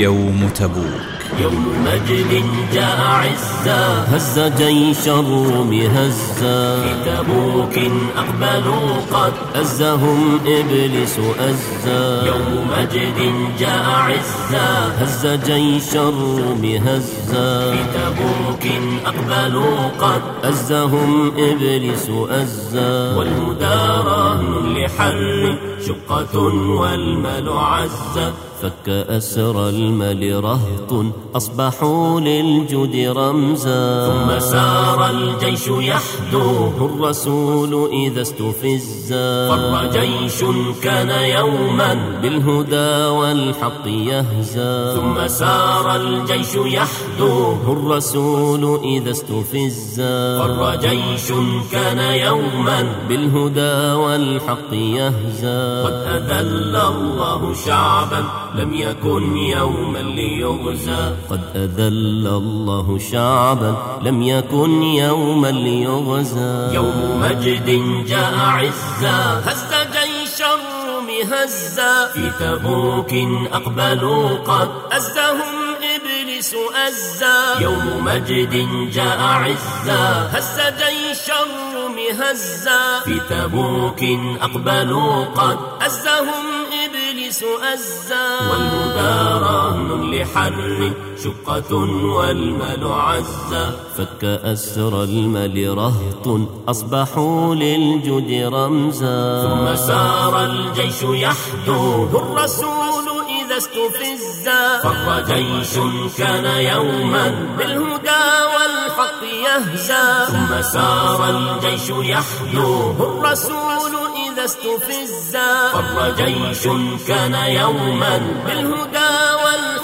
يوم تبوك. يوم مجد جاء عزا. هز جيش الروم هزا في تبوك أقبلوا قد. أزهم إبليس أزا يوم مجد جاء عزا. هز جيش الروم هزا في تبوك أقبلوا قد. أزهم إبليس أزا والهدى رهن لحر شقة والمال عزا فك أسر المل رهط أصبحوا للجود رمزا. ثم سار الجيش يحدوه الرسول إذا استفزا فر جيش كان يوما. بالهدى والحق يهزا. ثم سار الجيش يحدوه الرسول إذا استفزا فر جيش كان يوما. بالهدى والحق يهزا. قد أذل الله شعبا لم يكن يوما ليغزى. قد أذل الله شعبا لم يكن يوما ليغزى. يوم مجد جاء عزا هز جيش الروم هزا. في تبوك أقبلوا قد أزهم إبليس أزا. يوم مجد جاء عزا. هز جيش الروم هزا. في تبوك أقبلوا قد. أزهم إبليس أزا. والهدى لحر شقة والمال عزا فك أسر المال رهط أصبحوا للجد رمزا. ثم سار الجيش يحدوه الرسول إذا استفزا فر جيش كان يوما بالهدى والحق يهزا. ثم سار الجيش يحدوه الرسول إذا استفزا فر جيش كان يوما بالهدى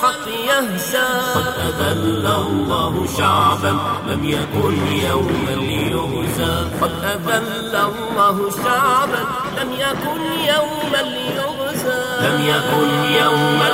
والحق يهزا قد أذل الله شعبا لم يكن يوما ليغزى قد أذل الله شعبا لم يكن يوما ليغزى لم يكن يوما